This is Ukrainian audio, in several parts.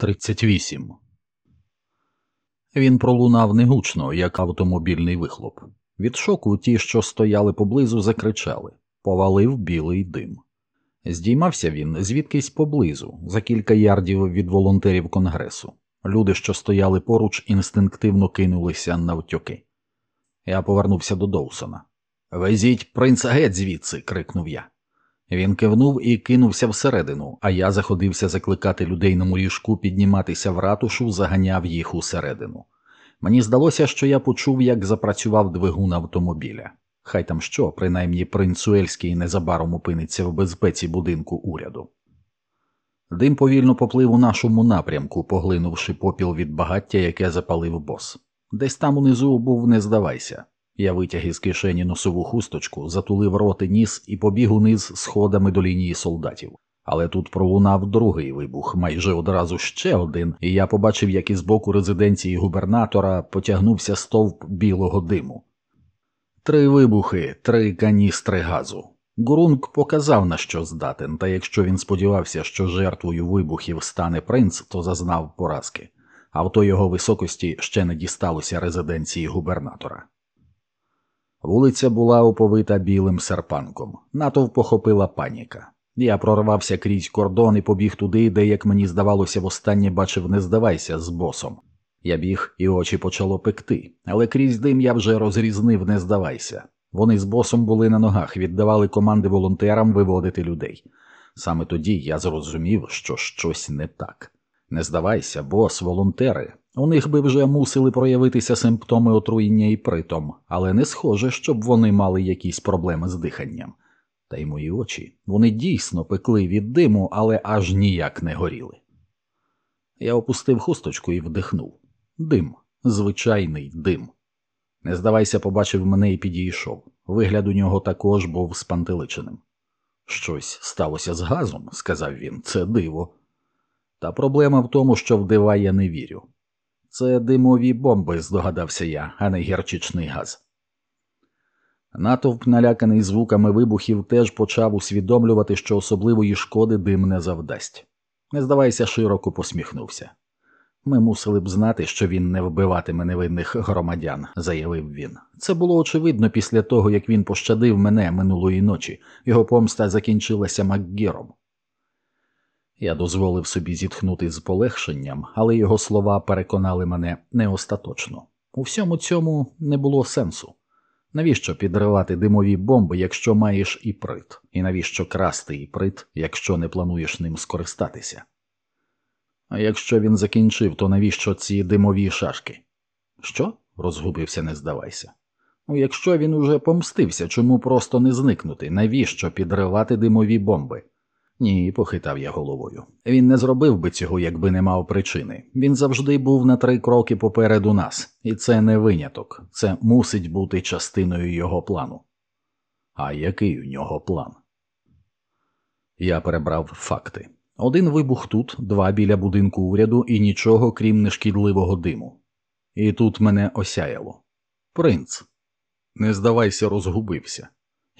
38 Він пролунав негучно, як автомобільний вихлоп. Від шоку ті, що стояли поблизу, закричали повалив білий дим. Здіймався він звідкись поблизу, за кілька ярдів від волонтерів конгресу. Люди, що стояли поруч, інстинктивно кинулися навтьоки. Я повернувся до Доусона. Везіть принца геть звідси. крикнув я. Він кивнув і кинувся всередину, а я заходився закликати людей на моїжку підніматися в ратушу, заганяв їх усередину. Мені здалося, що я почув, як запрацював двигун автомобіля. Хай там що, принаймні принц Уельський незабаром опиниться в безпеці будинку уряду. Дим повільно поплив у нашому напрямку, поглинувши попіл від багаття, яке запалив бос. Десь там унизу був не здавайся. Я витяг із кишені носову хусточку, затулив рот і ніс і побіг униз сходами до лінії солдатів. Але тут пролунав другий вибух, майже одразу ще один, і я побачив, як із боку резиденції губернатора потягнувся стовп білого диму. Три вибухи, три каністри газу. Гурунг показав, на що здатен, та якщо він сподівався, що жертвою вибухів стане принц, то зазнав поразки. Авто його високості ще не дісталося резиденції губернатора. Вулиця була оповита білим серпанком. Натовп похопила паніка. Я прорвався крізь кордон і побіг туди, де, як мені здавалося, востаннє бачив не здавайся з босом. Я біг, і очі почало пекти, але крізь дим я вже розрізнив, не здавайся. Вони з босом були на ногах, віддавали команди волонтерам виводити людей. Саме тоді я зрозумів, що щось не так. Не здавайся, бос, волонтери. У них би вже мусили проявитися симптоми отруєння і притом, але не схоже, щоб вони мали якісь проблеми з диханням. Та й мої очі вони дійсно пекли від диму, але аж ніяк не горіли. Я опустив хусточку і вдихнув. Дим, звичайний дим. Не здавайся, побачив мене і підійшов. Вигляд у нього також був спантеличеним. Щось сталося з газом, сказав він, це диво. Та проблема в тому, що в дива я не вірю. Це димові бомби, здогадався я, а не гірчичний газ. Натовп, наляканий звуками вибухів, теж почав усвідомлювати, що особливої шкоди дим не завдасть. Не здавайся, широко посміхнувся. Ми мусили б знати, що він не вбиватиме невинних громадян, заявив він. Це було очевидно після того, як він пощадив мене минулої ночі, його помста закінчилася Макгіром. Я дозволив собі зітхнути з полегшенням, але його слова переконали мене не остаточно. У всьому цьому не було сенсу. Навіщо підривати димові бомби, якщо маєш іприт? І навіщо красти іприт, якщо не плануєш ним скористатися? А якщо він закінчив, то навіщо ці димові шашки? Що? розгубився, не здавайся. Ну, якщо він уже помстився, чому просто не зникнути? Навіщо підривати димові бомби? Ні, похитав я головою. Він не зробив би цього, якби не мав причини. Він завжди був на три кроки попереду нас, і це не виняток, це мусить бути частиною його плану. А який у нього план? Я перебрав факти. Один вибух тут, два біля будинку уряду і нічого крім нешкідливого диму. І тут мене осяяло. Принц, не здавайся, розгубився.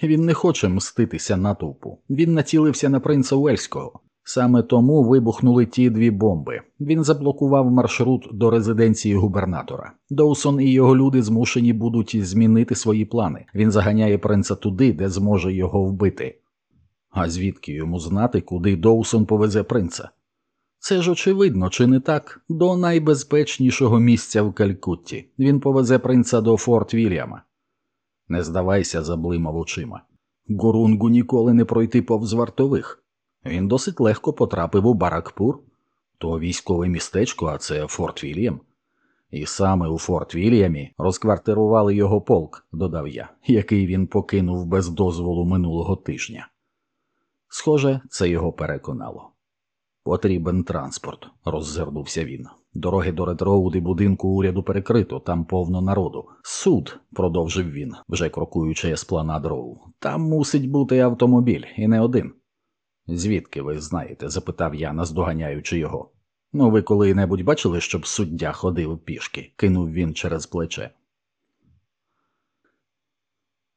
Він не хоче мститися натовпу. Він націлився на принца Уельського. Саме тому вибухнули ті дві бомби. Він заблокував маршрут до резиденції губернатора. Доусон і його люди змушені будуть змінити свої плани. Він заганяє принца туди, де зможе його вбити. А звідки йому знати, куди Доусон повезе принца? Це ж очевидно, чи не так? До найбезпечнішого місця в Калькутті. Він повезе принца до Форт Вільяма. Не здавайся, заблимав очима. Гурунгу ніколи не пройти повз вартових. Він досить легко потрапив у Баракпур, то військове містечко, а це Форт Вільям. І саме у Форт Вільямі розквартирували його полк, додав я, який він покинув без дозволу минулого тижня. Схоже, це його переконало. Потрібен транспорт, роззирнувся він. Дороги до ретроуди будинку уряду перекрито, там повно народу. Суд, продовжив він, вже крокуючи з плана дров. Там мусить бути автомобіль, і не один. Звідки ви знаєте? запитав я, наздоганяючи його. Ну, ви коли-небудь бачили, щоб суддя ходив пішки, кинув він через плече.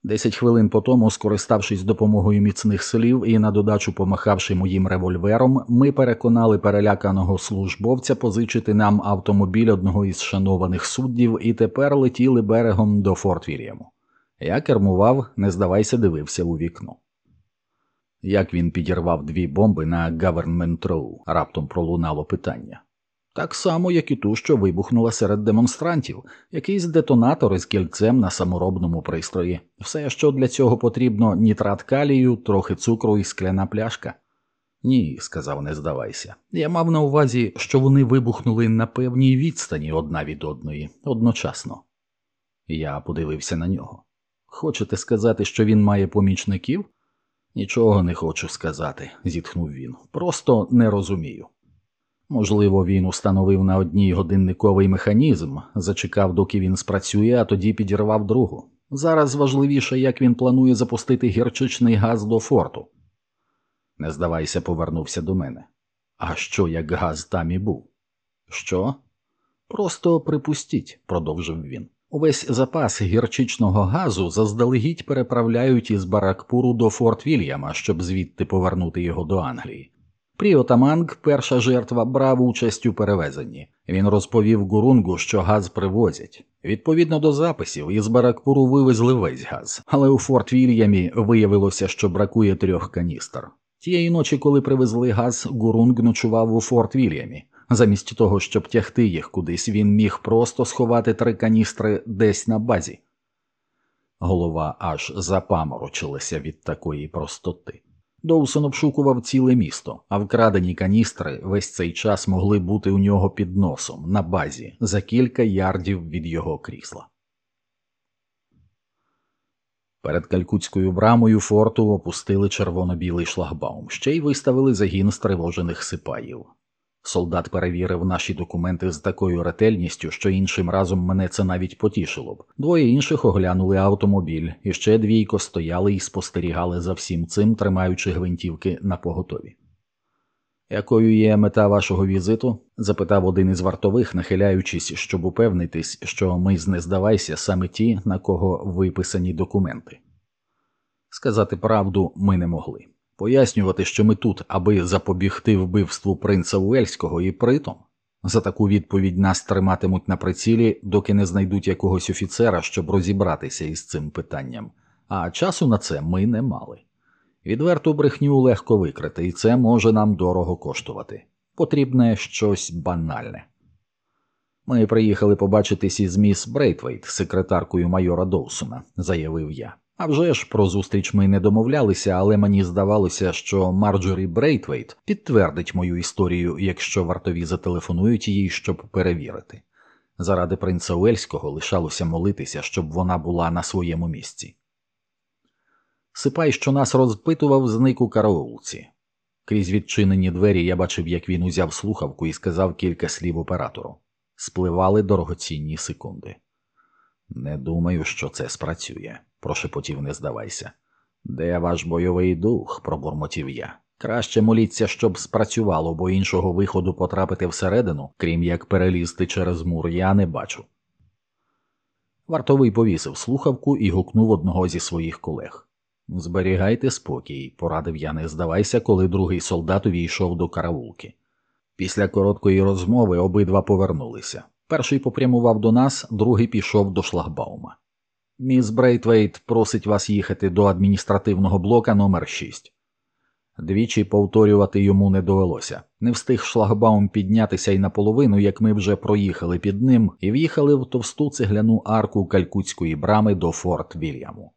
Десять хвилин по тому, скориставшись допомогою міцних слів і на додачу помахавши моїм револьвером, ми переконали переляканого службовця позичити нам автомобіль одного із шанованих суддів і тепер летіли берегом до Форт Вільяму. Я кермував, не здавайся, дивився у вікно. Як він підірвав дві бомби на Government Row, раптом пролунало питання. Так само, як і ту, що вибухнула серед демонстрантів, якийсь детонатор із кільцем на саморобному пристрої. Все, що для цього потрібно, нітрат калію, трохи цукру і скляна пляшка. Ні, сказав, не здавайся. Я мав на увазі, що вони вибухнули на певній відстані одна від одної одночасно. Я подивився на нього. Хочете сказати, що він має помічників? Нічого не хочу сказати, зітхнув він. Просто не розумію. Можливо, він установив на одній годинниковий механізм, зачекав, доки він спрацює, а тоді підірвав другу. Зараз важливіше, як він планує запустити гірчичний газ до форту. Не здавайся, повернувся до мене. А що, як газ там і був? Що? Просто припустіть, продовжив він. Увесь запас гірчичного газу заздалегідь переправляють із Баракпуру до Форт Вільяма, щоб звідти повернути його до Англії. Пріотаманг, перша жертва, брав участь у перевезенні. Він розповів Гурунгу, що газ привозять. Відповідно до записів, із Баракпуру вивезли весь газ, але у Форт Вільямі виявилося, що бракує трьох каністр. Тієї ночі, коли привезли газ, Гурунг ночував у Форт Вільямі. Замість того, щоб тягти їх кудись, він міг просто сховати три каністри десь на базі. Голова аж запаморочилася від такої простоти. Доусон обшукував ціле місто, а вкрадені каністри весь цей час могли бути у нього під носом на базі за кілька ярдів від його крісла. Перед калькутською брамою форту опустили червоно-білий шлагбаум, ще й виставили загін стривожених сипаїв. Солдат перевірив наші документи з такою ретельністю, що іншим разом мене це навіть потішило б. Двоє інших оглянули автомобіль, і ще двійко стояли і спостерігали за всім цим, тримаючи гвинтівки на поготові. Якою є мета вашого візиту? запитав один із вартових, нахиляючись, щоб упевнитись, що ми з не здавайся саме ті, на кого виписані документи. Сказати правду ми не могли. Пояснювати, що ми тут, аби запобігти вбивству принца Уельського іпритом. За таку відповідь нас триматимуть на прицілі, доки не знайдуть якогось офіцера, щоб розібратися із цим питанням, а часу на це ми не мали. Відверту брехню легко викрити, і це може нам дорого коштувати. Потрібне щось банальне. Ми приїхали побачитись із міс Брейтвейт, секретаркою майора Доусона, заявив я. Авжеж про зустріч ми не домовлялися, але мені здавалося, що Марджорі Брейтвейт підтвердить мою історію, якщо вартові зателефонують їй, щоб перевірити. Заради принца Уельського лишалося молитися, щоб вона була на своєму місці. Сипай, що нас розпитував, зник у караулці. Крізь відчинені двері я бачив, як він узяв слухавку і сказав кілька слів оператору. Спливали дорогоцінні секунди. Не думаю, що це спрацює прошепотів, не здавайся. Де ваш бойовий дух? пробурмотів я. Краще моліться, щоб спрацювало, бо іншого виходу потрапити всередину, крім як перелізти через мур, я не бачу. Вартовий повісив слухавку і гукнув одного зі своїх колег. Зберігайте спокій, порадив я Не Здавайся, коли другий солдат увійшов до караулки. Після короткої розмови обидва повернулися. Перший попрямував до нас, другий пішов до шлагбаума. Міс Брейтвейт просить вас їхати до адміністративного блока номер 6 Двічі повторювати йому не довелося. Не встиг шлагбаум піднятися й наполовину, як ми вже проїхали під ним і в'їхали в товсту цегляну арку калькутської брами до Форт Вільяму.